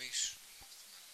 homens